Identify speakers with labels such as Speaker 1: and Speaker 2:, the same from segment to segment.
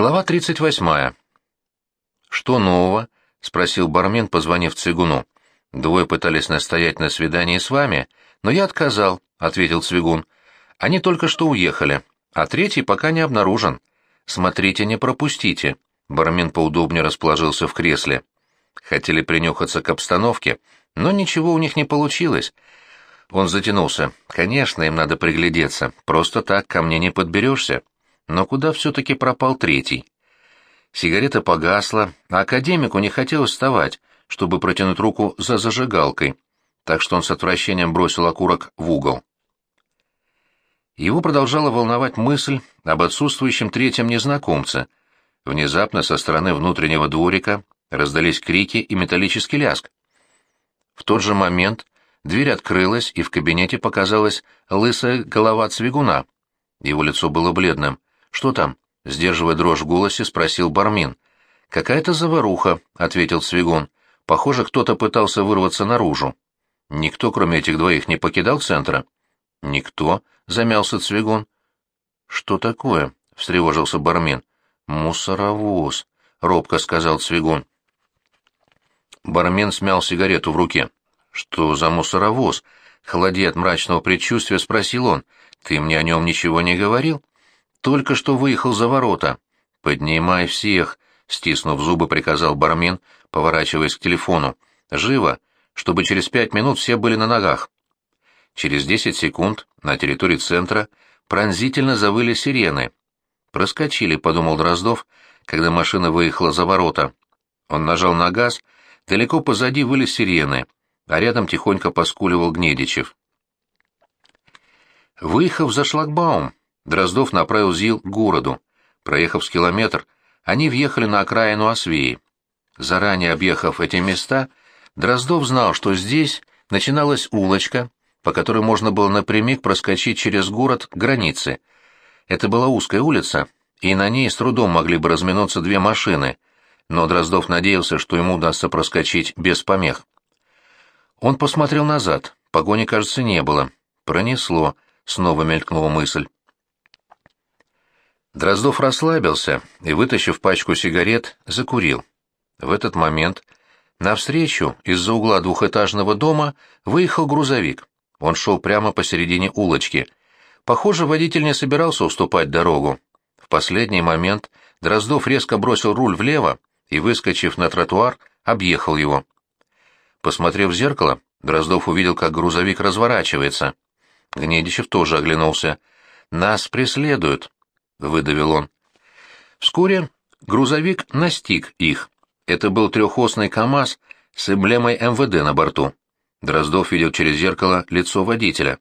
Speaker 1: Глава 38. «Что нового?» — спросил бармен, позвонив Цвигуну. «Двое пытались настоять на свидании с вами, но я отказал», — ответил Цвигун. «Они только что уехали, а третий пока не обнаружен. Смотрите, не пропустите». Бармен поудобнее расположился в кресле. Хотели принюхаться к обстановке, но ничего у них не получилось. Он затянулся. «Конечно, им надо приглядеться. Просто так ко мне не подберешься». Но куда все-таки пропал третий? Сигарета погасла, а академику не хотелось вставать, чтобы протянуть руку за зажигалкой, так что он с отвращением бросил окурок в угол. Его продолжала волновать мысль об отсутствующем третьем незнакомце. Внезапно со стороны внутреннего дворика раздались крики и металлический ляск. В тот же момент дверь открылась, и в кабинете показалась лысая голова Цвигуна. Его лицо было бледным. «Что там?» — сдерживая дрожь в голосе, спросил Бармин. «Какая-то заваруха», — ответил Свигун. «Похоже, кто-то пытался вырваться наружу». «Никто, кроме этих двоих, не покидал центра?» «Никто», — замялся Цвигун. «Что такое?» — встревожился Бармин. «Мусоровоз», — робко сказал Цвигун. Бармен смял сигарету в руке. «Что за мусоровоз?» — холодея от мрачного предчувствия, спросил он. «Ты мне о нем ничего не говорил?» Только что выехал за ворота. Поднимай всех, стиснув зубы, приказал бармен, поворачиваясь к телефону. Живо, чтобы через пять минут все были на ногах. Через десять секунд на территории центра пронзительно завыли сирены. Проскочили, подумал Дроздов, когда машина выехала за ворота. Он нажал на газ, далеко позади выли сирены, а рядом тихонько поскуливал Гнедичев. Выехав за шлагбаум, Дроздов направил ЗИЛ к городу. Проехав с километр, они въехали на окраину Освеи. Заранее объехав эти места, Дроздов знал, что здесь начиналась улочка, по которой можно было напрямик проскочить через город к границе. Это была узкая улица, и на ней с трудом могли бы разминуться две машины, но Дроздов надеялся, что ему удастся проскочить без помех. Он посмотрел назад, погони, кажется, не было. Пронесло, снова мелькнула мысль. Дроздов расслабился и, вытащив пачку сигарет, закурил. В этот момент навстречу из-за угла двухэтажного дома выехал грузовик. Он шел прямо посередине улочки. Похоже, водитель не собирался уступать дорогу. В последний момент Дроздов резко бросил руль влево и, выскочив на тротуар, объехал его. Посмотрев в зеркало, Дроздов увидел, как грузовик разворачивается. Гнедичев тоже оглянулся. «Нас преследуют», — выдавил он. Вскоре грузовик настиг их. Это был трехосный КАМАЗ с эмблемой МВД на борту. Дроздов видел через зеркало лицо водителя.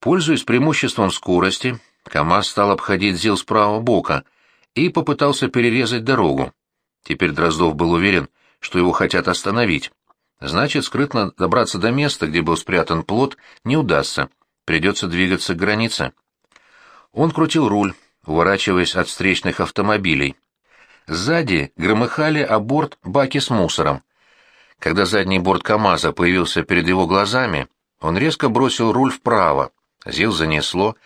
Speaker 1: Пользуясь преимуществом скорости, КАМАЗ стал обходить ЗИЛ с правого бока и попытался перерезать дорогу. Теперь Дроздов был уверен, что его хотят остановить. Значит, скрытно добраться до места, где был спрятан плот, не удастся. Придется двигаться к границе. Он крутил руль, уворачиваясь от встречных автомобилей. Сзади громыхали о борт баки с мусором. Когда задний борт КамАЗа появился перед его глазами, он резко бросил руль вправо. Зил занесло,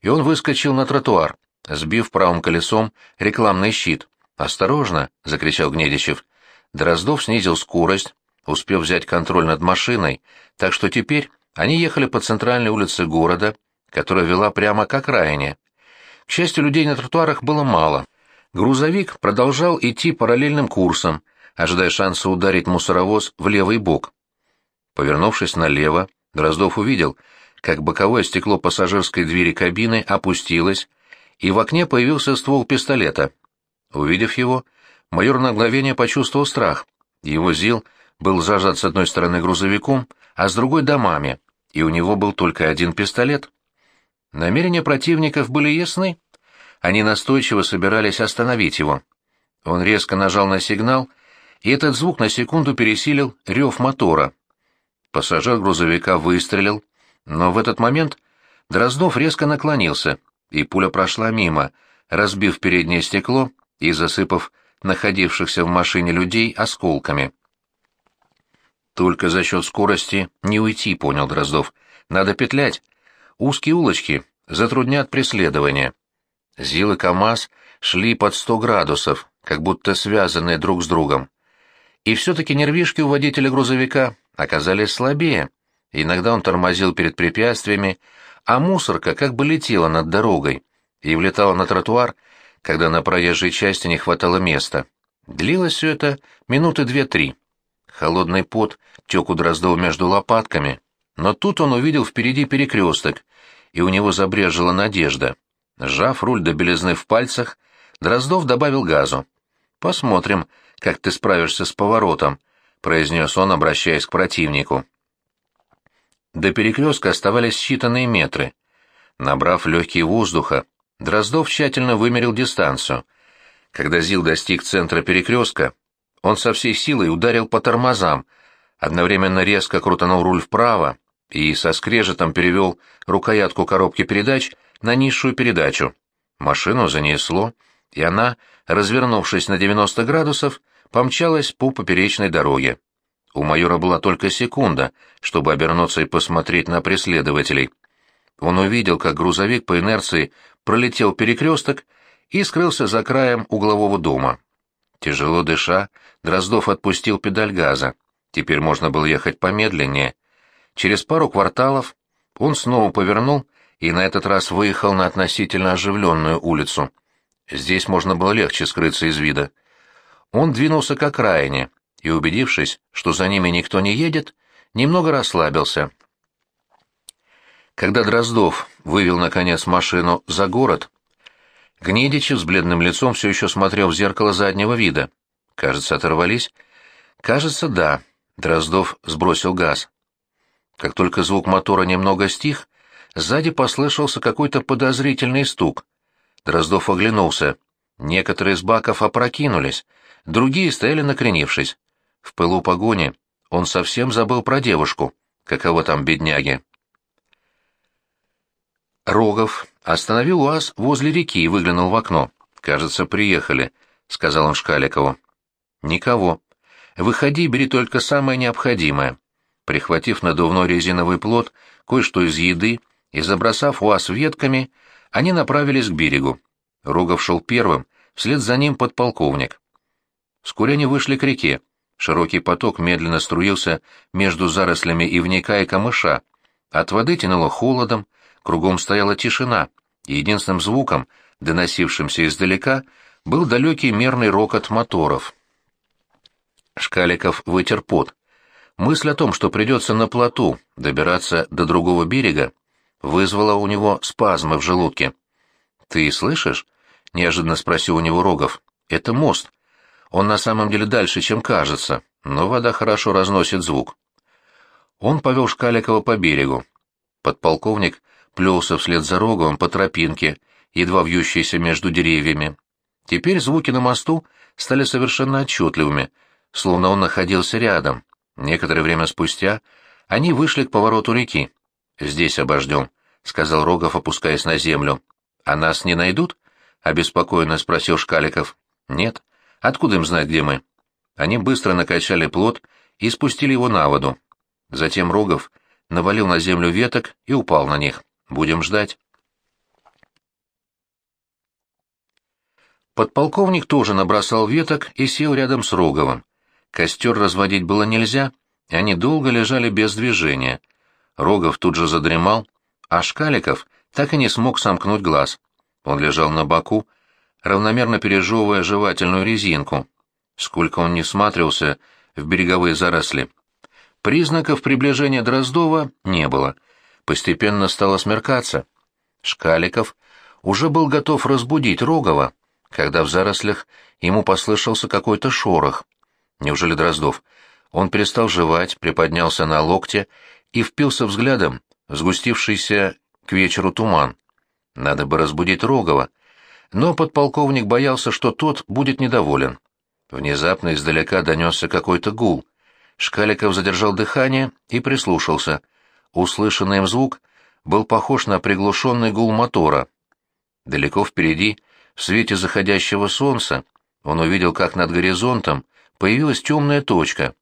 Speaker 1: и он выскочил на тротуар, сбив правым колесом рекламный щит. «Осторожно!» — закричал Гнедичев. Дроздов снизил скорость, успев взять контроль над машиной, так что теперь они ехали по центральной улице города, которая вела прямо к окраине. К счастью, людей на тротуарах было мало. Грузовик продолжал идти параллельным курсом, ожидая шанса ударить мусоровоз в левый бок. Повернувшись налево, Дроздов увидел, как боковое стекло пассажирской двери кабины опустилось, и в окне появился ствол пистолета. Увидев его, майор на мгновение почувствовал страх. Его ЗИЛ был зажат с одной стороны грузовиком, а с другой — домами, и у него был только один пистолет. Намерения противников были ясны. Они настойчиво собирались остановить его. Он резко нажал на сигнал, и этот звук на секунду пересилил рев мотора. Пассажир грузовика выстрелил, но в этот момент Дроздов резко наклонился, и пуля прошла мимо, разбив переднее стекло и засыпав находившихся в машине людей осколками. «Только за счет скорости не уйти», — понял Дроздов. «Надо петлять. Узкие улочки затруднят преследование. ЗИЛ и КАМАЗ шли под сто градусов, как будто связанные друг с другом. И все-таки нервишки у водителя грузовика оказались слабее. Иногда он тормозил перед препятствиями, а мусорка как бы летела над дорогой и влетала на тротуар, когда на проезжей части не хватало места. Длилось все это минуты две-три. Холодный пот тек у Дроздова между лопатками, но тут он увидел впереди перекресток, и у него забрежила надежда. Сжав руль до белизны в пальцах, Дроздов добавил газу. «Посмотрим, как ты справишься с поворотом», — произнес он, обращаясь к противнику. До перекрестка оставались считанные метры. Набрав легкие воздуха, Дроздов тщательно вымерил дистанцию. Когда Зил достиг центра перекрестка, он со всей силой ударил по тормозам, одновременно резко крутанул руль вправо и со скрежетом перевел рукоятку коробки передач на низшую передачу. Машину занесло, и она, развернувшись на 90 градусов, помчалась по поперечной дороге. У майора была только секунда, чтобы обернуться и посмотреть на преследователей. Он увидел, как грузовик по инерции пролетел перекресток и скрылся за краем углового дома. Тяжело дыша, Дроздов отпустил педаль газа. Теперь можно было ехать помедленнее. Через пару кварталов он снова повернул и на этот раз выехал на относительно оживленную улицу. Здесь можно было легче скрыться из вида. Он двинулся к окраине и, убедившись, что за ними никто не едет, немного расслабился. Когда Дроздов вывел, наконец, машину за город, Гнедичев с бледным лицом все еще смотрел в зеркало заднего вида. Кажется, оторвались. Кажется, да. Дроздов сбросил газ. Как только звук мотора немного стих, сзади послышался какой-то подозрительный стук. Дроздов оглянулся. Некоторые из баков опрокинулись, другие стояли накренившись. В пылу погони он совсем забыл про девушку. Каково там бедняги? Рогов остановил УАЗ возле реки и выглянул в окно. «Кажется, приехали», — сказал он Шкаликову. «Никого. Выходи, бери только самое необходимое». Прихватив надувной резиновый плот, кое-что из еды и забросав УАЗ ветками, они направились к берегу. Рогов шел первым, вслед за ним подполковник. Вскоре они вышли к реке. Широкий поток медленно струился между зарослями ивника и камыша. От воды тянуло холодом, кругом стояла тишина, единственным звуком, доносившимся издалека, был далекий мерный рокот моторов. Шкаликов вытер пот. Мысль о том, что придется на плоту добираться до другого берега, вызвала у него спазмы в желудке. «Ты слышишь?» — неожиданно спросил у него Рогов. «Это мост. Он на самом деле дальше, чем кажется, но вода хорошо разносит звук». Он повел Шкаликова по берегу. Подполковник плелся вслед за Роговым по тропинке, едва вьющейся между деревьями. Теперь звуки на мосту стали совершенно отчетливыми, словно он находился рядом. Некоторое время спустя они вышли к повороту реки. «Здесь обождем», — сказал Рогов, опускаясь на землю. «А нас не найдут?» — обеспокоенно спросил Шкаликов. «Нет. Откуда им знать, где мы?» Они быстро накачали плот и спустили его на воду. Затем Рогов навалил на землю веток и упал на них. Будем ждать. Подполковник тоже набросал веток и сел рядом с Роговым. Костер разводить было нельзя, и они долго лежали без движения. Рогов тут же задремал, а Шкаликов так и не смог сомкнуть глаз. Он лежал на боку, равномерно пережевывая жевательную резинку. Сколько он не всматривался в береговые заросли. Признаков приближения Дроздова не было — Постепенно стало смеркаться. Шкаликов уже был готов разбудить Рогова, когда в зарослях ему послышался какой-то шорох. Неужели Дроздов? Он перестал жевать, приподнялся на локте и впился взглядом в сгустившийся к вечеру туман. Надо бы разбудить Рогова. Но подполковник боялся, что тот будет недоволен. Внезапно издалека донесся какой-то гул. Шкаликов задержал дыхание и прислушался — Услышанный им звук был похож на приглушенный гул мотора. Далеко впереди, в свете заходящего солнца, он увидел, как над горизонтом появилась темная точка,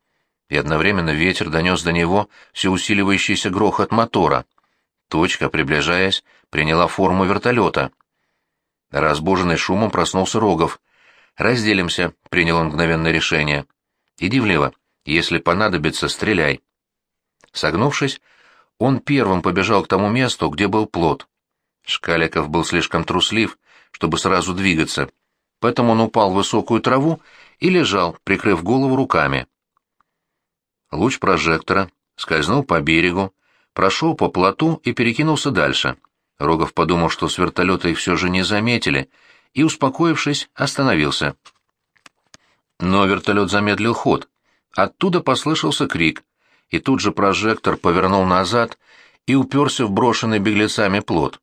Speaker 1: и одновременно ветер донес до него все усиливающийся грохот мотора. Точка, приближаясь, приняла форму вертолета. Разбуженный шумом проснулся Рогов. «Разделимся», — принял он мгновенное решение. «Иди влево. Если понадобится, стреляй». Согнувшись, он первым побежал к тому месту, где был плод. Шкаликов был слишком труслив, чтобы сразу двигаться, поэтому он упал в высокую траву и лежал, прикрыв голову руками. Луч прожектора скользнул по берегу, прошел по плоту и перекинулся дальше. Рогов подумал, что с вертолета их все же не заметили, и, успокоившись, остановился. Но вертолет замедлил ход. Оттуда послышался крик, и тут же прожектор повернул назад и уперся в брошенный беглецами плот.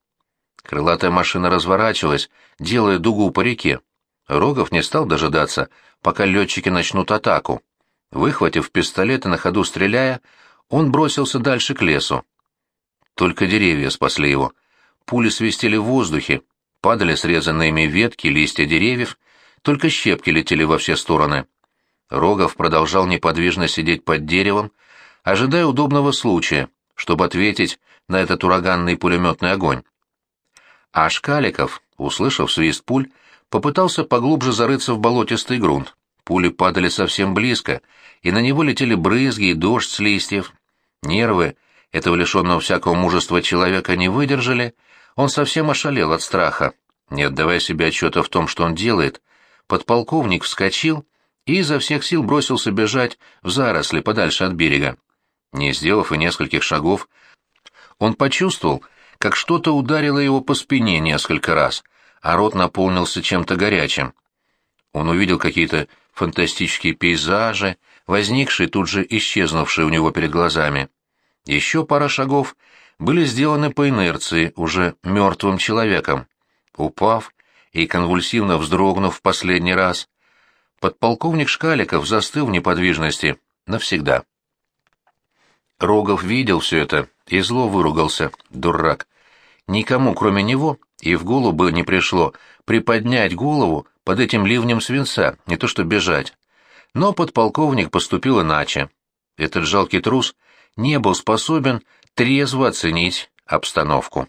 Speaker 1: Крылатая машина разворачивалась, делая дугу по реке. Рогов не стал дожидаться, пока летчики начнут атаку. Выхватив пистолет и на ходу стреляя, он бросился дальше к лесу. Только деревья спасли его. Пули свистели в воздухе, падали срезанные ими ветки, листья деревьев, только щепки летели во все стороны. Рогов продолжал неподвижно сидеть под деревом, ожидая удобного случая, чтобы ответить на этот ураганный пулеметный огонь. А Шкаликов, услышав свист пуль, попытался поглубже зарыться в болотистый грунт. Пули падали совсем близко, и на него летели брызги и дождь с листьев. Нервы этого лишенного всякого мужества человека не выдержали, он совсем ошалел от страха. Не отдавая себе отчета в том, что он делает, подполковник вскочил и изо всех сил бросился бежать в заросли подальше от берега. Не сделав и нескольких шагов, он почувствовал, как что-то ударило его по спине несколько раз, а рот наполнился чем-то горячим. Он увидел какие-то фантастические пейзажи, возникшие тут же исчезнувшие у него перед глазами. Еще пара шагов были сделаны по инерции уже мертвым человеком. Упав и конвульсивно вздрогнув в последний раз, подполковник Шкаликов застыл в неподвижности навсегда. Рогов видел все это и зло выругался, дурак. Никому, кроме него, и в голову бы не пришло приподнять голову под этим ливнем свинца, не то что бежать. Но подполковник поступил иначе. Этот жалкий трус не был способен трезво оценить обстановку.